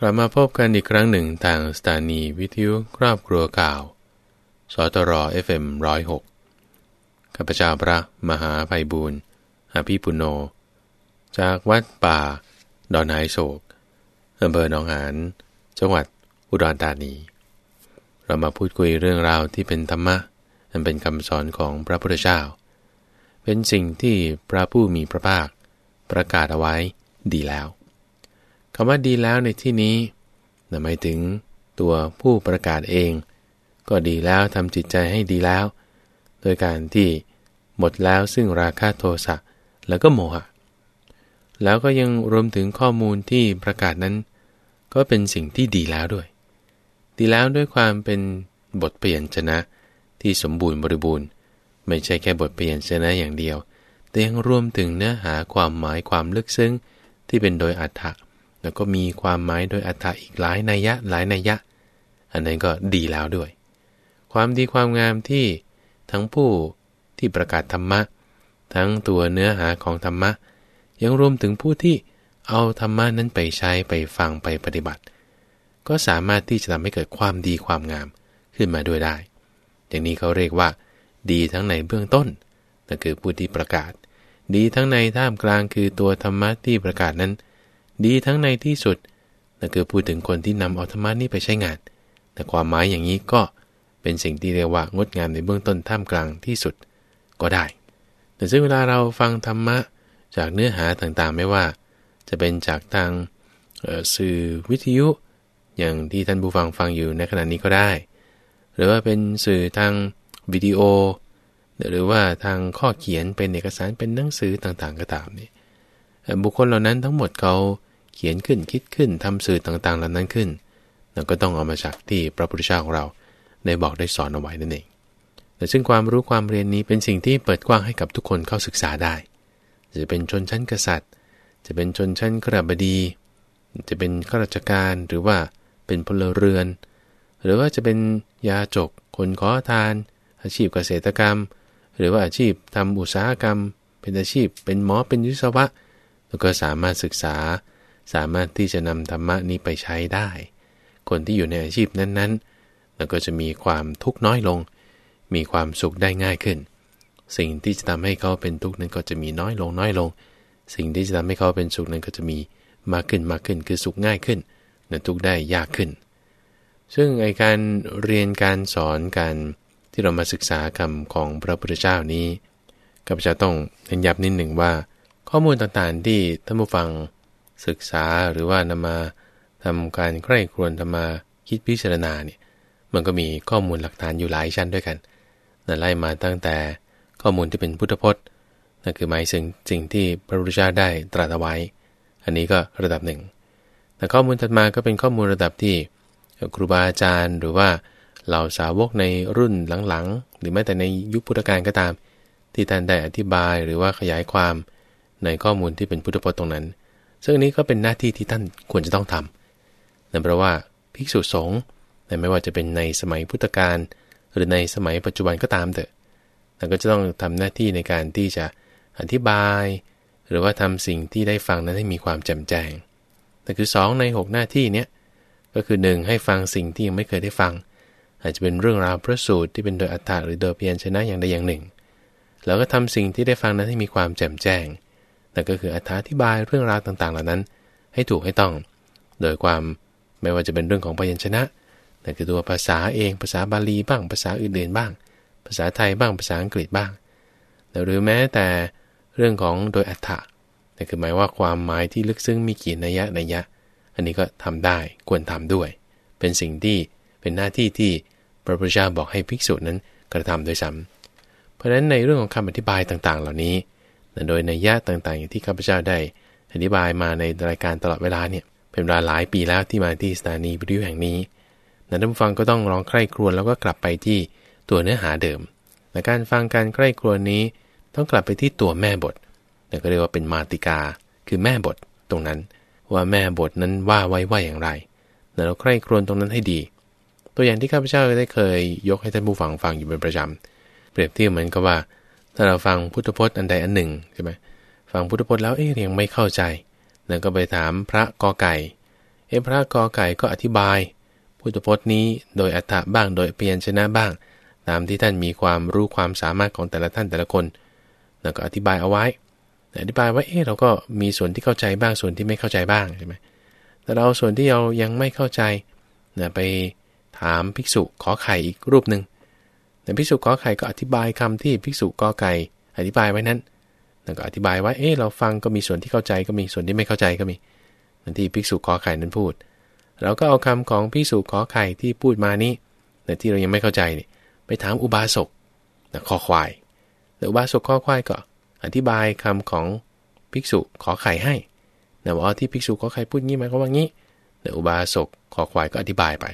กลับมาพบกันอีกครั้งหนึ่งทางสถานีวิทยุครอบครัวข่าว สตรอ FM106 ข้าพเจ้าพระมหาไพบูรณ์อภิปุโน จากวัดป่า ดอนไฮโศกอำเภอหนองหานจังหวัดอุดรธานี เรามาพูดคุยเรื่องราวที่เป็นธรรมะอันเป็นคำสอนของพระพุทธเจ้า เป็นสิ่งที่พระผู้มีพระภาคประกาศเอาไว้ดีแล้ว คำว่าดีแล้วในที่นี้หมายถึงตัวผู้ประกาศเอง ก็ดีแล้วทำจิตใจให้ดีแล้ว โดยการที่หมดแล้วซึ่งราคะโทสะแล้วก็โมหะ แล้วก็ยังรวมถึงข้อมูลที่ประกาศนั้น ก็เป็นสิ่งที่ดีแล้วด้วย ดีแล้วด้วยความเป็นบทเปลี่ยนชนะที่สมบูรณ์บริบูรณ์ ไม่ใช่แค่บทเปลี่ยนชนะอย่างเดียว แต่ยังรวมถึงเนื้อหาความหมายความลึกซึ้งที่เป็นโดยอัตถะ แล้วก็มีความหมายโดยอัตถะอีกหลายนัยยะหลายนัยยะ อันนั้นก็ดีแล้วด้วย ความดีความงามที่ทั้งผู้ที่ประกาศธรรมะ ทั้งตัวเนื้อหาของธรรมะ ยังรวมถึงผู้ที่เอาธรรมะนั้นไปใช้ไปฟังไปปฏิบัติ ก็สามารถที่จะทำให้เกิดความดีความงามขึ้นมาด้วยได้ อย่างนี้เขาเรียกว่า ดีทั้งในเบื้องต้นนั่นคือผู้ที่ประกาศ ดีทั้งในท่ามกลางคือตัวธรรมะที่ประกาศนั้น ดีทั้งในที่สุดนั่นคือพูดถึงคนที่นำเอาธรรมะนี้ไปใช้งาน แต่ความหมายอย่างนี้ก็เป็นสิ่งที่เรียกว่างดงามในเบื้องต้นท่ามกลางที่สุดก็ได้ แต่ซึ่งเวลาเราฟังธรรมะจากเนื้อหาต่างๆ ไม่ว่า จะเป็นจากทางสื่อวิทยุ อย่างที่ท่านผู้ฟังฟังอยู่ในขณะนี้ก็ได้ หรือว่าเป็นสื่อทางวิดีโอ หรือว่าทางข้อเขียนเป็นเอกสารเป็นหนังสือต่างๆ ก็ตามนี่บุคคลเหล่านั้นทั้งหมดเขา ขียนขึ้นคิดขึ้นทำสื่อต่างๆเหล่านั้นขึ้นเราก็ต้องเอามาจากที่พระพุทธเจ้าของเราได้บอกได้สอนเอาไว้นั่นเองแต่ซึ่งความรู้ความเรียนนี้เป็นสิ่งที่เปิดกว้างให้กับทุกคนเข้าศึกษาได้ จะเป็นชนชั้นกษัตริย์ จะเป็นชนชั้นกระบดี จะเป็นข้าราชการหรือว่าเป็นพลเรือน หรือว่าจะเป็นยาจก คนขอทาน อาชีพเกษตรกรรม หรือว่าอาชีพทำอุตสาหกรรม เป็นอาชีพ เป็นหมอเป็นวิศวะแล้วก็สามารถศึกษา สามารถที่จะนำธรรมะนี้ไปใช้ได้ คนที่อยู่ในอาชีพนั้นๆ แล้วก็จะมีความทุกข์น้อยลง มีความสุขได้ง่ายขึ้น สิ่งที่จะทำให้เขาเป็นทุกข์นั้นก็จะมีน้อยลงน้อยลง สิ่งที่จะทำให้เขาเป็นสุขนั้นก็จะมีมากขึ้นมากขึ้น คือสุขง่ายขึ้นนั้นทุกข์ได้ยากขึ้น ซึ่งไอการเรียนการสอนการที่เรามาศึกษาคำของพระพุทธเจ้านี้ก็จะต้องเน้นย้ำนิดหนึ่งว่า ข้อมูลต่างๆที่ท่านผู้ฟัง ศึกษาหรือว่านำมาทำการใคร่ครวญทำมาคิดพิจารณาเนี่ยมันก็มีข้อมูลหลักฐานอยู่หลายชั้นด้วยกันนั่นไล่มาตั้งแต่ข้อมูลที่เป็นพุทธพจน์นั่นคือหมายถึงสิ่งที่พระพุทธเจ้าได้ตรัสไว้ อันนี้ก็ระดับหนึ่ง แต่ข้อมูลถัดมาก็เป็นข้อมูลระดับที่ครูบาอาจารย์ หรือว่าเหล่าสาวกในรุ่นหลังๆ หรือแม้แต่ในยุคพุทธกาลก็ตาม ที่ท่านได้อธิบายหรือว่าขยายความในข้อมูลที่เป็นพุทธพจน์ตรงนั้น ซึ่งนี้ก็เป็นหน้าที่ที่ท่านควรจะต้องทำนั่นแปลว่าภิกษุสงฆ์ไม่ว่าจะเป็นในสมัยพุทธกาลหรือในสมัยปัจจุบันก็ตามเถอะท่านก็จะต้องทำหน้าที่ในการที่จะอธิบาย หรือว่าทำสิ่งที่ได้ฟังนั้นให้มีความแจ่มแจ้งแต่คือ 2 ใน 6 หน้าที่เนี้ยก็คือ 1 ให้ฟังสิ่งที่ยังไม่เคยได้ฟัง อาจจะเป็นเรื่องราวพระสูตรที่เป็นโดยอัฏฐะหรือโดยเพียรชนะอย่างใดอย่างหนึ่ง แล้วก็ทำสิ่งที่ได้ฟังนั้นให้มีความแจ่มแจ้ง นั่นก็คืออธิบายเรื่องราวต่างๆ เหล่านั้น ให้ถูกให้ต้อง โดยความไม่ว่าจะเป็นเรื่องของพยัญชนะนั่นคือตัวภาษาเองภาษาบาลีบ้าง ภาษาอื่นๆบ้าง ภาษาไทยบ้างภาษาอังกฤษบ้างหรือแม้แต่เรื่องของโดยอัฏฐะนั่นคือหมายว่าความหมายที่ลึกซึ้งมีกี่นัยยะนัยยะ อันนี้ก็ทำได้ควรทำด้วย เป็นสิ่งที่เป็นหน้าที่ที่พระพุทธเจ้าบอกให้ภิกษุนั้นกระทำโดยซ้ำเพราะฉะนั้นในเรื่องของคำอธิบายต่างๆ เหล่านี้ โดยในยะต่างๆ อย่างที่ข้าพเจ้าได้อธิบายมาในรายการตลอดเวลาเนี่ยเป็นเวลาหลายปีแล้วที่มาที่สถานีวิทยุแห่งนี้นักท่านฟังก็ต้องลองใคร่ครวญแล้วก็กลับไปที่ตัวเนื้อหาเดิมในการฟังการใคร่ครวญนี้ต้องกลับไปที่ตัวแม่บทนั่ก็เรียกว่าเป็นมาติกา คือแม่บทตรงนั้นว่าแม่บทนั้นว่าไว้ว่าอย่างไรเราใคร่ครวญตรงนั้นให้ดี ตัวอย่างที่ข้าพเจ้าได้เคยยกให้ท่านผู้ฟังฟังอยู่เป็นประจำเปรียบเทียบเหมือนกับว่า ถ้าเราฟังพุทธพจน์อันใดอันหนึ่งใช่ไหมฟังพุทธพจน์แล้วเอ๊ยยังไม่เข้าใจนั่นก็ไปถามพระกอไก่เอ๊ะพระกอไก่ก็อธิบาย พุทธพจน์นี้โดยอัฏฐะบ้างโดยเพียนชนะบ้าง ตามที่ท่านมีความรู้ความสามารถของแต่ละท่านแต่ละคน แล้วก็อธิบายเอาไว้อธิบายว่าเออเราก็มีส่วนที่เข้าใจบ้างส่วนที่ไม่เข้าใจบ้างใช่ไหมแต่เราส่วนที่เรายังไม่เข้าใจนะไปถามภิกษุขอไข่อีกรูปหนึ่ง แต่ภิกษุขอไข่ก็อธิบายคำที่ภิกษุกอไก่อธิบายไว้นั้นแล้วก็อธิบายว่าเออเราฟังก็มีส่วนที่เข้าใจก็มีส่วนที่ไม่เข้าใจก็มีนั่นที่ภิกษุขอไข่นั้นพูด เราก็เอาคำของภิกษุขอไข่ที่พูดมานี้แต่ที่เรายังไม่เข้าใจนี่ไปถามอุบาสกนะคอควายแต่อุบาสกข้อควายก็อธิบายคำของภิกษุขอไข่ให้นะว่าที่ภิกษุขอไข่พูดงี้หมายความว่างี้แต่อุบาสกขอควายก็อธิบายไป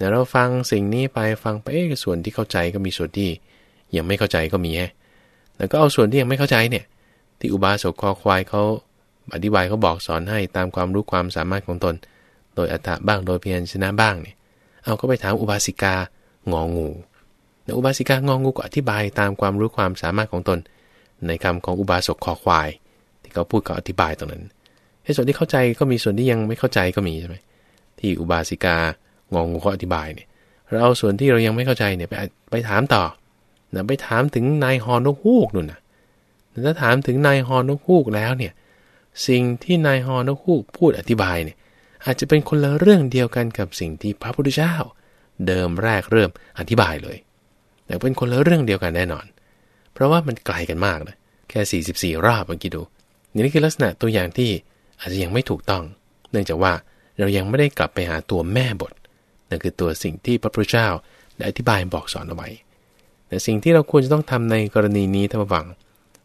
แต่เราฟังสิ่งนี้ไปฟังไปส่วนที่เข้าใจก็มีส่วนที่ยังไม่เข้าใจก็มีฮะแล้วก็เอาส่วนที่ยังไม่เข้าใจเนี่ย ที่อุบาสกคอควายเขาอธิบายเขาบอกสอนให้ตามความรู้ความสามารถของตน โดยอัตถะบ้างโดยเพียรชนะบ้างเนี่ย เอาก็ไปถามอุบาสิกางองูแล้วอุบาสิกางองูก็อธิบายตามความรู้ความสามารถของตน ในคำของอุบาสกคอควาย ที่เขาพูดเขาอธิบายตรงนั้นไอ้ส่วนที่เข้าใจก็มีส่วนที่ยังไม่เข้าใจก็มีใช่ไหมที่อุบาสิกา งงูเขาอธิบายเนี่ยเราเอาส่วนที่เรายังไม่เข้าใจเนี่ยไปไปถามต่อนะไปถามถึงนายฮอนกฮูกนู่นนะถ้าถามถึงนายฮอนกฮูกแล้วเนี่ยสิ่งที่นายฮอนกฮูกพูดอธิบายเนี่ยอาจจะเป็นคนละเรื่องเดียวกันกับสิ่งที่พระพุทธเจ้า เดิมแรกเริ่มอธิบายเลย แต่เป็นคนละเรื่องเดียวกันแน่นอน เพราะว่ามันไกลกันมากเลยแค่ 44 รอบเมื่อกี้ดูนี่คือลักษณะตัวอย่างที่อาจจะยังไม่ถูกต้อง เนื่องจากว่าเรายังไม่ได้กลับไปหาตัวแม่บท นั่นคือตัวสิ่งที่พระพุทธเจ้าได้อธิบายบอกสอนเอาไว้ แต่สิ่งที่เราควรจะต้องทำในกรณีนี้ถ้ามาฟัง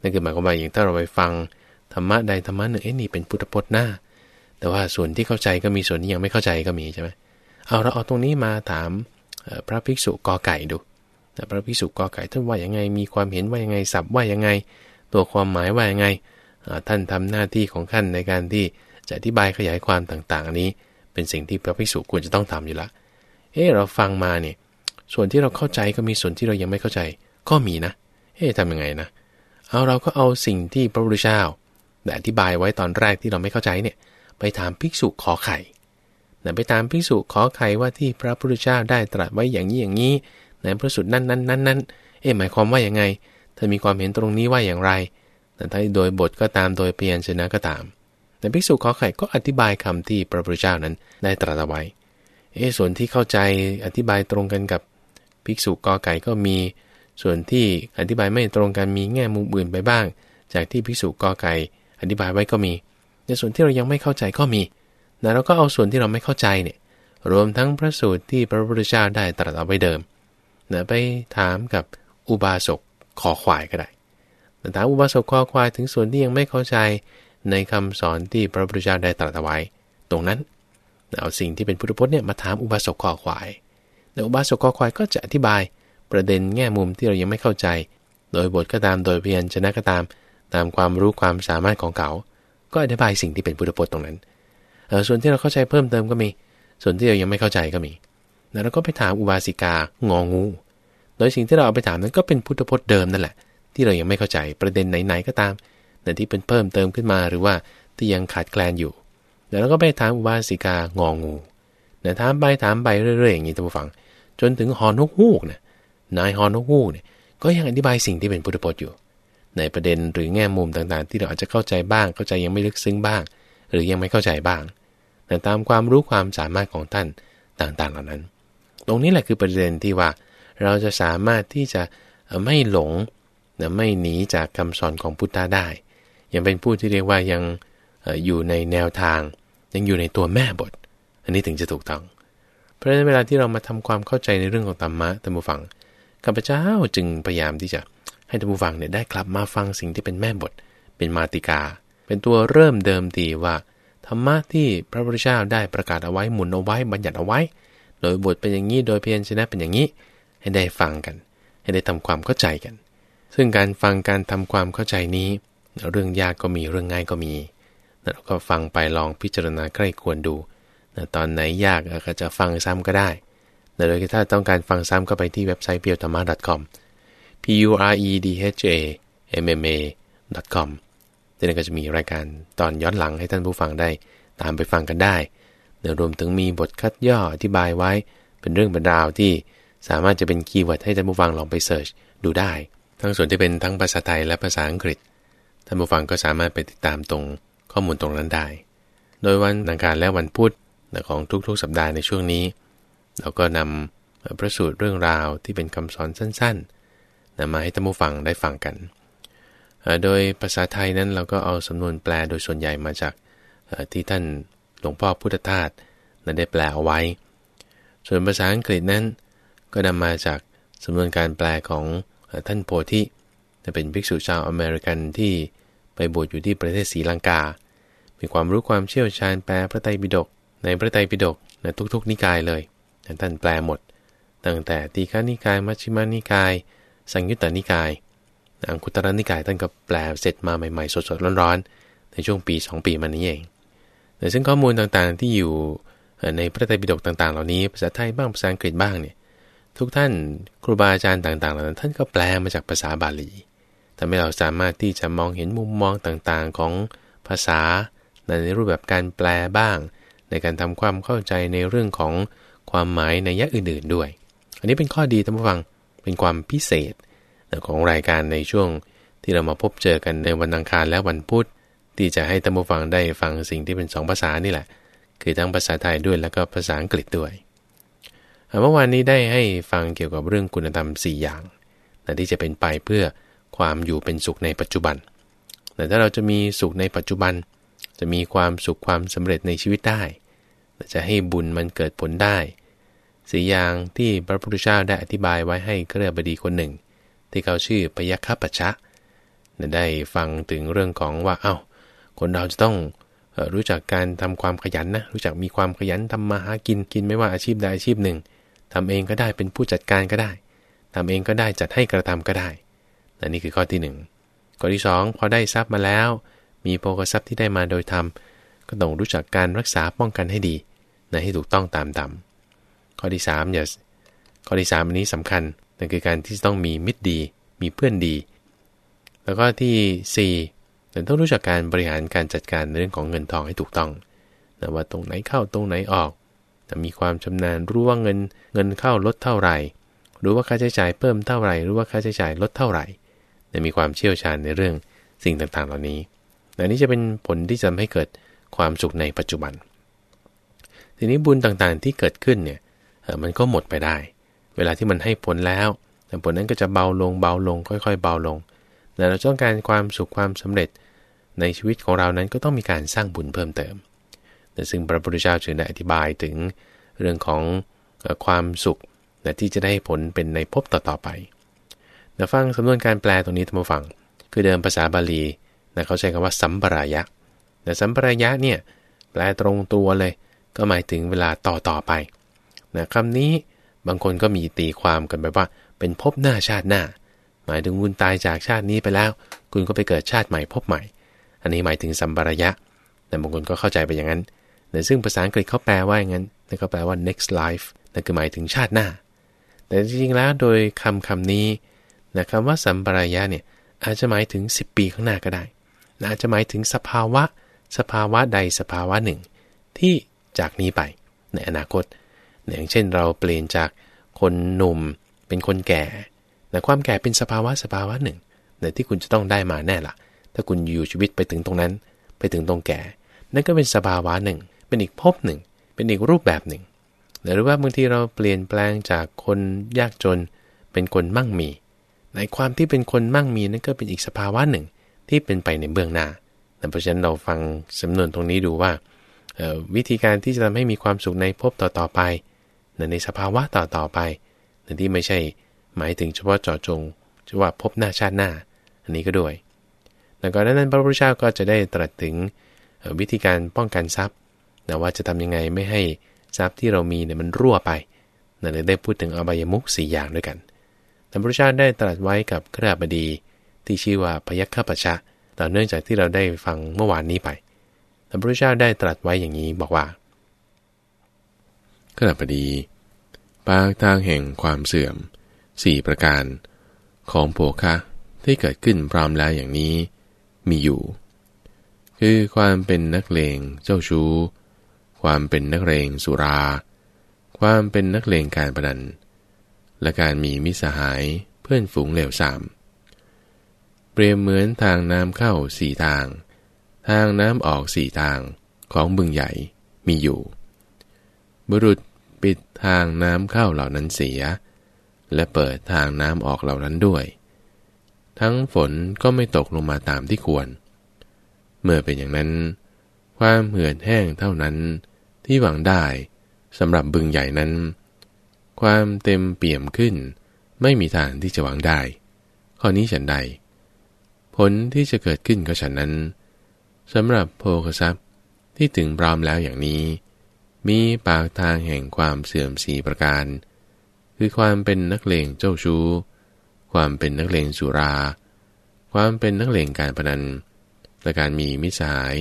นั่นคือหมายความว่าอย่างถ้าเราไปฟังธรรมะใดธรรมะหนึ่งเอ้นี่เป็นพุทธพจน์หน้า แต่ว่าส่วนที่เข้าใจก็มีส่วนที่ยังไม่เข้าใจก็มีใช่ไหมเอาเราเอาตรงนี้มาถามพระภิกษุกอไก่ดูพระภิกษุกอไก่ท่านว่ายังไง มีความเห็นว่ายังไงสับว่ายังไง ตัวความหมายว่ายังไง ท่านทำหน้าที่ของท่านในการที่จะอธิบายขยายความต่างๆ อันนี้ เป็นสิ่งที่พระภิกษุควรจะต้องทำอยู่ละ เออเราฟังมาเนี่ยส่วนที่เราเข้าใจก็มีส่วนที่เรายังไม่เข้าใจ ก็มีนะเอ๊ะทำยังไงนะเอาเราก็เอาสิ่งที่พระพุทธเจ้าได้อธิบายไว้ตอนแรกที่เราไม่เข้าใจเนี่ยไปถามภิกษุขอไข่นะไปตามภิกษุขอไข่ว่าที่พระพุทธเจ้าได้ตรัสไว้อย่างนี้อย่างนี้ในพระสูตรนั้นนั้นนั้นนั้นเอ๊หมายความว่าอย่างไงถ้ามีความเห็นตรงนี้ว่าอย่างไรแต่ถ้าโดยบทก็ตามโดยเปลี่ยนชนะก็ตาม แต่ภิกษุขอไข่ก็อธิบายคำที่พระพุทธเจ้านั้นได้ตรัสไว้ เอส่วนที่เข้าใจอธิบายตรงกันกับภิกษุกอไก่ก็มี ส่วนที่อธิบายไม่ตรงกันมีแง่มุมอื่นไปบ้าง จากที่ภิกษุกอไก่อธิบายไว้ก็มี ในส่วนที่เรายังไม่เข้าใจก็มีนะเราก็เอาส่วนที่เราไม่เข้าใจเนี่ยรวมทั้งพระสูตรที่พระพุทธเจ้าได้ตรัสเอาไว้เดิมนะไปถามกับอุบาสกขอควายก็ได้ถามอุบาสกขอควายถึงส่วนที่ยังไม่เข้าใจในคำสอนที่พระพุทธเจ้าได้ตรัสเอาไว้ ตรงนั้น เอาสิ่งที่เป็นพุทธพจน์เนี่ยมาถามอุบาสกคอควายแต่อุบาสกคอควายก็จะอธิบายประเด็นแง่มุมที่เรายังไม่เข้าใจ โดยบทก็ตามโดยเพียรชนะก็ตาม ตามความรู้ความสามารถของเขา ก็อธิบายสิ่งที่เป็นพุทธพจน์ตรงนั้นเออส่วนที่เราเข้าใจเพิ่มเติมก็มี ส่วนที่เรายังไม่เข้าใจก็มีแล้วเราก็ไปถามอุบาสิกางองู โดยสิ่งที่เราเอาไปถามนั้นก็เป็นพุทธพจน์เดิมนั่นแหละ ที่เรายังไม่เข้าใจประเด็นไหนๆก็ตามแต่ที่เป็นเพิ่มเติมขึ้นมาหรือว่าที่ยังขาดแคลนอยู่ แล้วก็ไปถามอุบาสิกางองูนะถามไปถามไปเรื่อยๆอย่างนี้ท่านผู้ฟัง จนถึงหอนกฮูกนะนายหอนกฮูกเนี่ยก็ยังอธิบายสิ่งที่เป็นพุทธพจน์อยู่ ในประเด็นหรือแง่มุมต่างๆ ที่เราอาจจะเข้าใจบ้าง เข้าใจยังไม่ลึกซึ้งบ้าง หรือยังไม่เข้าใจบ้าง แต่ตามความรู้ความสามารถของท่านต่างๆเหล่านั้น ตรงนี้แหละคือประเด็นที่ว่า เราจะสามารถที่จะไม่หลงไม่หนีจากคำสอนของพุทธะได้ ยังเป็นผู้ที่เรียกว่ายังอยู่ในแนวทาง ยังอยู่ในตัวแม่บท อันนี้ถึงจะถูกต้อง เพราะฉะนั้นเวลาที่เรามาทำความเข้าใจในเรื่องของธรรมะท่านผู้ฟังข้าพเจ้าจึงพยายามที่จะให้ท่านผู้ฟังเนี่ยได้กลับมาฟังสิ่งที่เป็นแม่บท เป็นมาติกา เป็นตัวเริ่มเดิมดีว่าธรรมะที่พระพุทธเจ้าได้ประกาศเอาไว้หมุนเอาไว้บัญญัติเอาไว้ โดยบทเป็นอย่างนี้โดยเพียรชนะเป็นอย่างนี้ ให้ได้ฟังกัน ให้ได้ทำความเข้าใจกัน ซึ่งการฟังการทำความเข้าใจนี้ เรื่องยากก็มีเรื่องง่ายก็มี เราก็ฟังไปลองพิจารณาใกล้ควรดูนะตอนไหนยากก็จะฟังซ้ำก็ได้นะโดยถ้าต้องการฟังซ้ำก็ไปที่เว็บไซต์ p i o t a m a com p u r e d h a m m a com ที่นั่นก็จะมีรายการตอนย้อนหลังให้ท่านผู้ฟังได้ ตามไปฟังกันได้รวมถึงมีบทคัดย่ออธิบายไว้เป็นเรื่องเป็นราวที่สามารถจะเป็น keyword ให้ท่านผู้ฟังลองไป search ดูได้ ทั้งส่วนที่เป็นทั้งภาษาไทยและภาษาอังกฤษ ท่านผู้ฟังก็สามารถไปติดตามตรง ข้อมูลตรงนั้นได้ โดยวันอังคารและวันพุธของทุกๆ สัปดาห์ในช่วงนี้ เราก็นำพระสูตรเรื่องราวที่เป็นคำสอนสั้นๆนำมาให้ท่านผู้ฟังได้ฟังกัน โดยภาษาไทยนั้นเราก็เอาสำนวนแปลโดยส่วนใหญ่มาจากที่ท่านหลวงพ่อพุทธทาสนั้นได้แปลเอาไว้ ส่วนภาษาอังกฤษนั้น ก็นำมาจากสำนวนการแปลของท่านโพธิเป็นภิกษุชาวอเมริกันที่ไปบวชอยู่ที่ประเทศศรีลังกา มีความรู้ความเชี่ยวชาญแปลพระไตรปิฎกในพระไตรปิฎกในทุกๆ นิกายเลยท่านแปลหมด ตั้งแต่ตีฆานิกาย มัชฌิมานิกาย สังยุตตนิกายอังคุตรนิกายท่านก็แปลเสร็จมาใหม่ๆ สดๆ ร้อนๆ ในช่วงปี 2 ปีมานี้เองแต่ซึ่งข้อมูลต่างๆที่อยู่ในพระไตรปิฎกต่างๆ เหล่านี้ภาษาไทยบ้างภาษาอังกฤษบ้างเนี่ยทุกท่านครูบาอาจารย์ต่างๆ เหล่านั้นท่านก็แปลมาจากภาษาบาลีทำให้เราสามารถที่จะมองเห็นมุมมองต่างๆของภาษา ในรูปแบบการแปลบ้าง ในการทำความเข้าใจในเรื่องของความหมายในยะอื่นๆด้วย อันนี้เป็นข้อดีท่านผู้ฟังเป็นความพิเศษของรายการในช่วงที่เรามาพบเจอกันในวันอังคารและวันพุธที่จะให้ท่านผู้ฟังได้ฟังสิ่งที่เป็นสองภาษานี่แหละ คือทั้งภาษาไทยด้วยแล้วก็ภาษาอังกฤษด้วยเมื่อวานนี้ได้ให้ฟังเกี่ยวกับเรื่องคุณธรรม 4 อย่างนะที่จะเป็นไปเพื่อความอยู่เป็นสุขในปัจจุบันแต่ถ้าเราจะมีสุขในปัจจุบัน จะมีความสุขความสำเร็จในชีวิตได้ จะให้บุญมันเกิดผลได้สี่อย่างที่พระพุทธเจ้าได้อธิบายไว้ให้เครือบดีคนหนึ่ง ที่เขาชื่อพยัคฆปัชชะได้ฟังถึงเรื่องของว่าเอา้า คนเราจะต้องรู้จักการทำความขยันนะ รู้จักมีความขยันทำมาหากินกินไม่ว่าอาชีพใดอาชีพหนึ่งทำเองก็ได้เป็นผู้จัดการก็ได้ทำเองก็ได้จัดให้กระทำก็ได้อันนี้คือข้อที่ 1 ข้อที่ 2 พอได้ทรัพย์มาแล้ว มีโภคทรัพย์ที่ได้มาโดยธรรม ก็ต้องรู้จักการรักษาป้องกันให้ดีนะให้ถูกต้องตามธรรมข้อที่3อย่าข้อที่3อันนี้สำคัญนั่นคือการที่ต้องมีมิตรดี มีเพื่อนดี แล้วก็ที่4เราต้องรู้จักการบริหารการจัดการในเรื่องของเงินทองให้ถูกต้องนะว่าตรงไหนเข้าตรงไหนออกแต่มีความชำนาญรู้ว่าเงินเงินเข้าลดเท่าไหร่รู้ว่าค่าใช้จ่ายเพิ่มเท่าไหร่รู้ว่าค่าใช้จ่ายลดเท่าไหร่มีความเชี่ยวชาญในเรื่องสิ่งต่างๆ เหล่านี้ อันนี้จะเป็นผลที่จะทำให้เกิดความสุขในปัจจุบัน ทีนี้บุญต่างๆที่เกิดขึ้นเนี่ยมันก็หมดไปได้ เวลาที่มันให้ผลแล้วแต่ผลนั้นก็จะเบาลงเบาลง ค่อย ๆ เบาลงแต่เราต้องการความสุขความสำเร็จในชีวิตของเรานั้นก็ต้องมีการสร้างบุญเพิ่มเติม แต่ซึ่งพระพุทธเจ้าจึงได้อธิบายถึงเรื่องของความสุขที่จะได้ผลเป็นในภพต่อๆไปนะฟังสำนวนการแปลตรงนี้ท่านผู้ฟัง คือเดิมภาษาบาลี นะเขาใช้คำว่าสัมปรายะแต่สัมปรายะเนี่ยแปลตรงตัวเลย ก็หมายถึงเวลาต่อต่อไปนะคำนี้บางคนก็มีตีความกันไปว่า เป็นภพหน้าชาติหน้า หมายถึงคุณตายจากชาตินี้ไปแล้ว คุณก็ไปเกิดชาติใหม่พบใหม่ อันนี้หมายถึงสัมปรายะแต่บางคนก็เข้าใจไปอย่างนั้นแต่ซึ่งภาษาอังกฤษเขาแปลว่าอย่างนั้นนั่นก็แปลว่า next life นั่นคือหมายถึงชาติหน้า แต่จริงๆแล้วโดยคำคำนี้นะคำว่าสัมปรายะเนี่ยอาจจะหมายถึง 10 ปีข้างหน้าก็ได้ นะจจะหมายถึงสภาวะ สภาวะใดสภาวะหนึ่ง ที่จากนี้ไปในอนาคต อย่างเช่นเราเปลี่ยนจากคนหนุ่มเป็นคนแก่แต่ความแก่เป็นสภาวะสภาวะหนึ่งแต่ที่คุณจะต้องได้มาแน่ละ่ะ ถ้าคุณอยู่ชีวิตไปถึงตรงนั้น ไปถึงตรงแก่ นั่นก็เป็นสภาวะหนึ่ง เป็นอีกภพหนึ่ง เป็นอีกรูปแบบหนึ่ง หรือว่าบางทีเราเปลี่ยนแปลงจากคนยากจนเป็นคนมั่งมี ในความที่เป็นคนมั่งมีนั่นก็เป็นอีกสภาวะหนึ่ง ที่เป็นไปในเบื้องหน้าเพราะฉะนั้นเราฟังสำนวนตรงนี้ดูว่า วิธีการที่จะทำให้มีความสุขในภพต่อๆไป ในสภาวะต่อๆไปที่ไม่ใช่หมายถึงเฉพาะเจาะจงจะว่าพบหน้าชาติหน้า อันนี้ก็ด้วยแล้วก็นั้นพระพุทธเจ้าก็จะได้ตรัสถึงวิธีการป้องกันทรัพย์นะว่าจะทำยังไงไม่ให้ทรัพย์ที่เรามีเนี่ยมันรั่วไปนั่นเลยได้พูดถึงอบายมุก4อย่างด้วยกันพระพุทธเจ้าได้ตรัสไว้กับขราบดี ที่ชื่อว่าพยัคฆปชะต่อเนื่องจากที่เราได้ฟังเมื่อวานนี้ไปพระพุทธเจ้าได้ตรัสไว้อย่างนี้บอกว่าขราบดีปางทางแห่งความเสื่อมสี่ประการ ของโภคะที่เกิดขึ้นพร้อมแล้วอย่างนี้ มีอยู่ คือความเป็นนักเลงเจ้าชู้คความเป็นนักเลงสุรา ความเป็นนักเลงการพนัน และการมีมิสหายเพื่อนฝูงเหลวสาม เปรียบเหมือนทางน้ำเข้าสี่ทาง ทางน้ำออกสี่ทางของบึงใหญ่มีอยู่ บุรุษปิดทางน้ำเข้าเหล่านั้นเสีย และเปิดทางน้ำออกเหล่านั้นด้วย ทั้งฝนก็ไม่ตกลงมาตามที่ควร เมื่อเป็นอย่างนั้น ความเหือดแห้งเท่านั้นที่หวังได้สำหรับบึงใหญ่นั้น ความเต็มเปี่ยมขึ้น ไม่มีทางที่จะหวังได้ ข้อนี้ฉันใด ผลที่จะเกิดขึ้นก็ฉันนั้นสำหรับโภคทรัพย์ที่ถึงพร้อมแล้วอย่างนี้ มีปากทางแห่งความเสื่อมสีประการ คือความเป็นนักเลงเจ้าชู้ ความเป็นนักเลงสุรา ความเป็นนักเลงการพนันและการมีมิสาย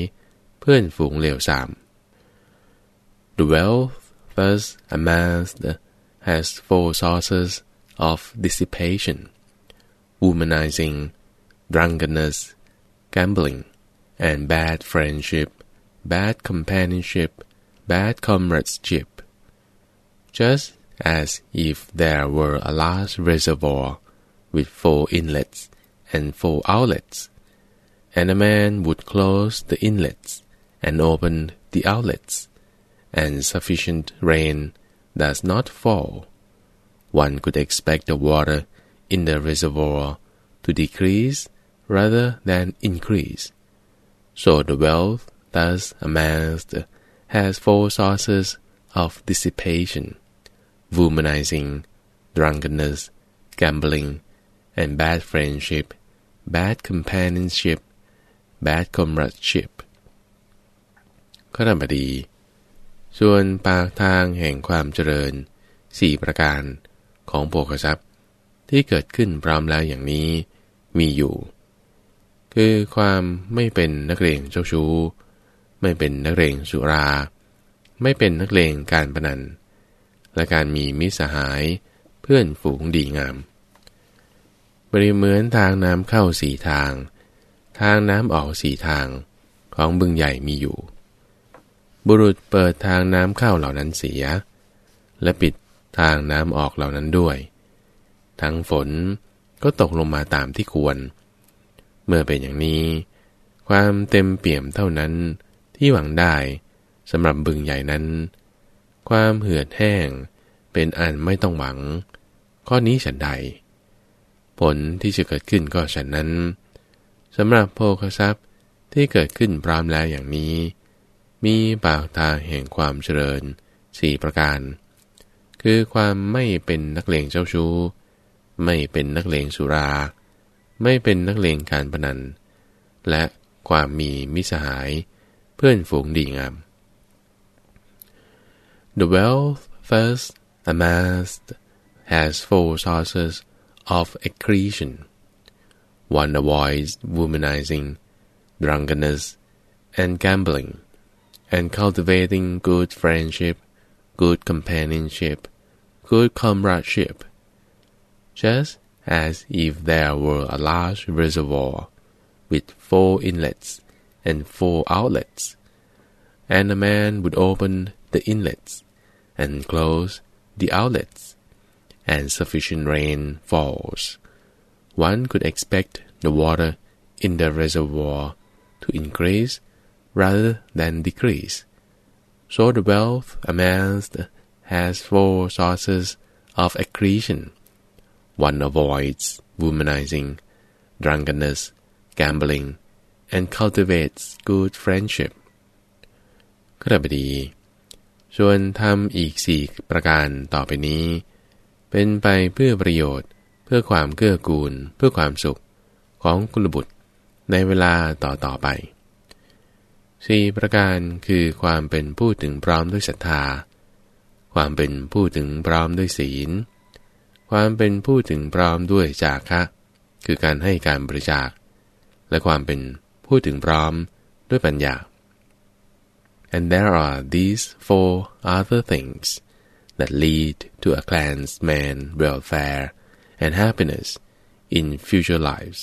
เพื่อนฝูงเลวสาม The wealth thus amassed has four sources of dissipation, womanizing, drunkenness, gambling, and bad friendship bad companionship, bad comradeship. Just as if there were a large reservoir with four inlets and four outlets, and a man would close the inlets and open the outlets, and sufficient rain does not fall, one could expect the water in the reservoir to decrease rather than increase. So the wealth thus amassed has four sources of dissipation, womanizing, drunkenness, gambling, and bad friendship, bad companionship, bad comradeship ก็ธรรมดี ส่วนปากทางแห่งความเจริญสี่ประการของโภคทรัพย์ที่เกิดขึ้นพร้อมแล้วอย่างนี้มีอยู่ คือความไม่เป็นนักเลงเจ้าชู้ ไม่เป็นนักเลงสุรา ไม่เป็นนักเลงการพนัน และการมีมิสหายเพื่อนฝูงดีงาม บริเหมือนทางน้ำเข้าสี่ทาง ทางน้ำออกสี่ทางของบึงใหญ่มีอยู่ บุรุษเปิดทางน้ำเข้าเหล่านั้นเสีย และปิดทางน้ำออกเหล่านั้นด้วย ทั้งฝนก็ตกลงมาตามที่ควรเเมื่อเป็นอย่างนี้ ความเต็มเปี่ยมเท่านั้นที่หวังได้สำหรับบึงใหญ่นั้น ความเหือดแห้งเป็นอันไม่ต้องหวัง ข้อนี้ฉันใด ผลที่จะเกิดขึ้นก็ฉันนั้นสำหรับโภคทรัพย์ที่เกิดขึ้นพร้อมแล้วอย่างนี้ มีปากทางแห่งความเจริญสี่ประการ คือความไม่เป็นนักเลงเจ้าชู้ ไม่เป็นนักเลงสุรา ไม่เป็นนักเลงการพนัน และความมีมิสหายเพื่อนฝูงดีงาม The wealth first amassed has four sources of accretion. One avoids womanizing, drunkenness, and gambling, and cultivating good friendship, good companionship, good comradeship, just as if there were a large reservoir with four inlets and four outlets, and a man would open the inlets and close the outlets, and sufficient rain falls, one could expect the water in the reservoir to increase rather than decrease. So the wealth amassed has four sources of accretion. One avoids womanizing, drunkenness, gambling, and cultivates good friendship ก็ได้ดีส่วนทำอีกสี่ประการต่อไปนี้ เป็นไปเพื่อประโยชน์ เพื่อความเกื้อกูล เพื่อความสุขของกุลบุตรในเวลาต่อต่อไปสี่ประการคือความเป็นผู้ถึงพร้อมด้วยศรัทธา ความเป็นผู้ถึงพร้อมด้วยศีล ความเป็นผู้ถึงพร้อมด้วยจาคะ คือการให้การบริจาค และความเป็นพูดถึงพร้อมด้วยปัญญา and there are these four other things that lead to a clan's man welfare and happiness in future lives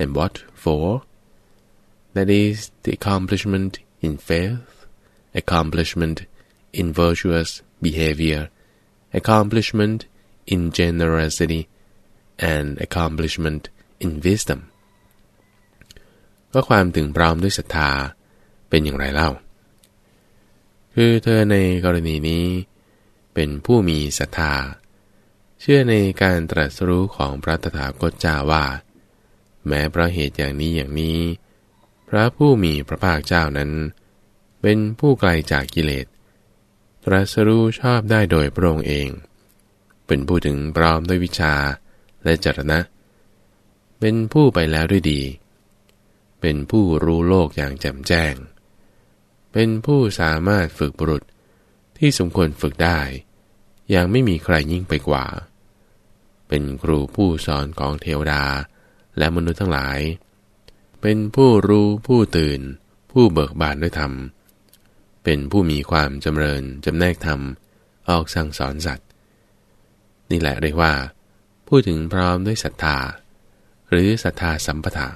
and what for that is the accomplishment in faith accomplishment in virtuous behavior accomplishment in generosity and accomplishment in wisdom ก็ความถึงพร้อมด้วยศรัทธาเป็นอย่างไรเล่า คือเธอในกรณีนี้ เป็นผู้มีศรัทธา เชื่อในการตรัสรู้ของพระตถาคตเจ้าว่า แม้เพราะเหตุอย่างนี้อย่างนี้ พระผู้มีพระภาคเจ้านั้น เป็นผู้ไกลจากกิเลสตรัสรู้ชอบได้โดยพระองค์เอง เป็นผู้ถึงพร้อมด้วยวิชาและจรณะ เป็นผู้ไปแล้วด้วยดี เป็นผู้รู้โลกอย่างแจ่มแจ้ง เป็นผู้สามารถฝึกบุรุษที่สมควรฝึกได้ อย่างไม่มีใครยิ่งไปกว่า เป็นครูผู้สอนของเทวดาและมนุษย์ทั้งหลาย เป็นผู้รู้ผู้ตื่น ผู้เบิกบานด้วยธรรม เป็นผู้มีความจำเริญจำแนกธรรม ออกสั่งสอนสัตว์ นี่แหละเรียกว่า พูดถึงพร้อมด้วยศรัทธา หรือศรัทธาสัมปทา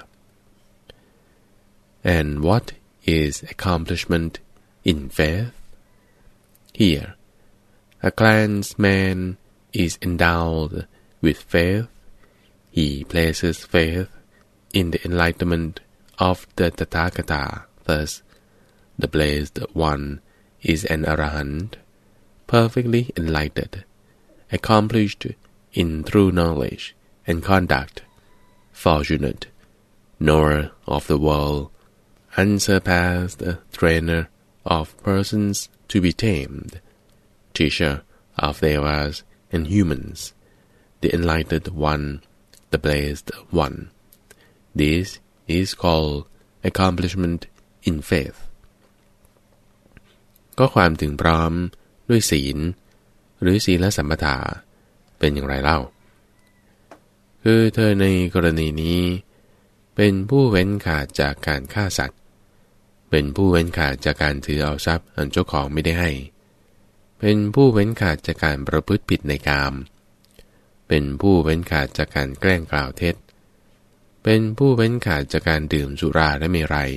And what is accomplishment in faith? Here, a clansman is endowed with faith. He places faith in the enlightenment of the Tathagata. Thus, the blessed one is an arahant, perfectly enlightened, accomplished in true knowledge and conduct, fortunate, knower of the world, unsurpassed trainer of persons to be tamed, teacher of devas and humans, the enlightened one, the blessed one. This is called accomplishment in faith ก็ความถึงพร้อมด้วยศีล หรือศีลสัมปทาเป็นอย่างไรเล่า คือเธอในกรณีนี้ เป็นผู้เว้นขาดจากการฆ่าสัตว์ เป็นผู้เว้นขาดจากการถือเอาทรัพย์อันเจ้าของไม่ได้ให้ เป็นผู้เว้นขาดจากการประพฤติผิดในกาม เป็นผู้เว้นขาดจากการแกล้งกล่าวเท็จ เป็นผู้เว้นขาดจากการดื่มสุราและเมรัย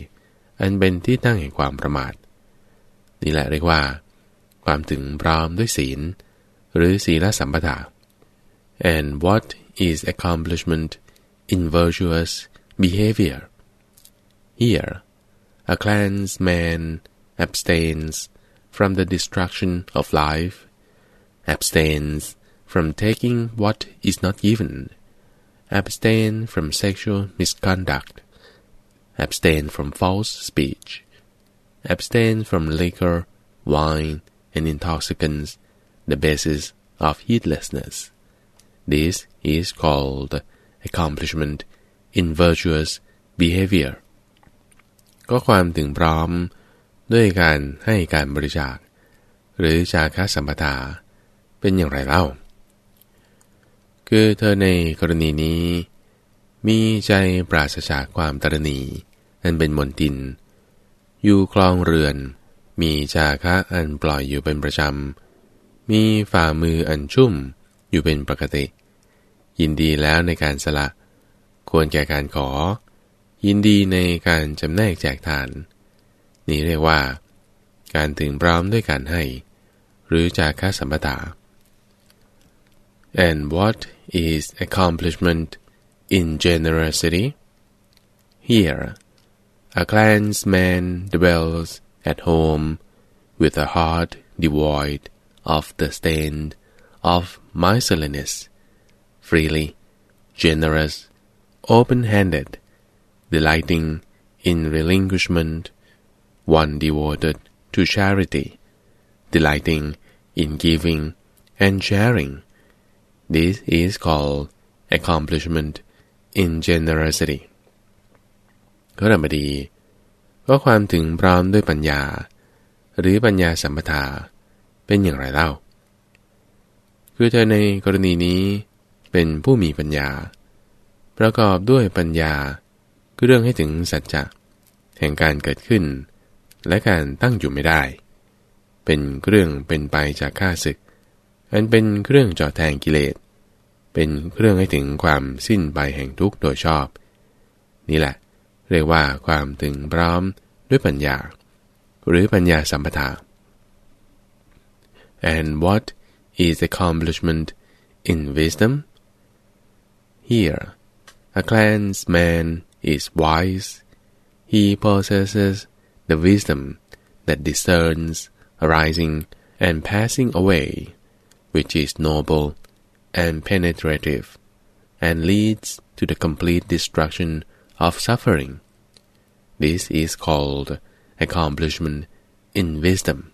อันเป็นที่ตั้งแห่งความประมาท นี่แหละเรียกว่า ความถึงพร้อมด้วยศีล หรือศีลสัมปทา and what is accomplishment in virtuous behavior here a clansman abstains from the destruction of life, abstains from taking what is not given, abstain from sexual misconduct, abstain from false speech, abstain from liquor, wine, and intoxicants, the basis of heedlessness. This is called accomplishment in virtuous behavior. ก็ความถึงพร้อม ด้วยการให้การบริจาค หรือจาคสัมปทา เป็นอย่างไรเล่า คือเธอในกรณีนี้ มีใจปราศจากความตรณีอันเป็นมนติน อยู่คลองเรือน มีจาคะอันปล่อยอยู่เป็นประจำ มีฝ่ามืออันชุ่มอยู่เป็นปกติ ยินดีแล้วในการสละ ควรแก่การขอ ยินดีในการจำแนกแจกทาน นี่เรียกว่า การถึงพร้อมด้วยการให้ หรือจากค่าสัมปทา and what is accomplishment in generosity here a clansman dwells at home with a heart devoid of the stain of miserliness freely generous open-handed delighting in relinquishment, one devoted to charity, delighting in giving and sharing. This is called accomplishment in generosity ก็ธรรมดี ก็ความถึงพร้อมด้วยปัญญา หรือปัญญาสัมปทา เป็นอย่างไรเล่า คือเธอในกรณีนี้เป็นผู้มีปัญญา ประกอบด้วยปัญญาคือเรื่องให้ถึงสัจจะแห่งการเกิดขึ้น และการตั้งอยู่ไม่ได้ เป็นเรื่องเป็นไปจากข้าศึก อันเป็นเครื่องจอแทงกิเลส เป็นเครื่องให้ถึงความสิ้นไปแห่งทุกข์โดยชอบ นี่แหละ เรียกว่าความถึงพร้อมด้วยปัญญา หรือปัญญาสัมปทา and what is accomplishment in wisdom? Here a clansman is wise. He possesses the wisdom that discerns arising and passing away which is noble and penetrative and leads to the complete destruction of suffering. This is called accomplishment in wisdom